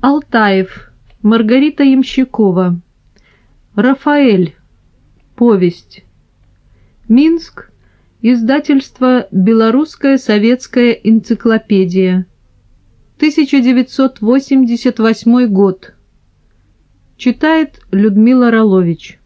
Алтаев, Маргарита Ямщикова. Рафаэль. Повесть. Минск. Издательство «Белорусская советская энциклопедия». 1988 год. Читает Людмила Ролович.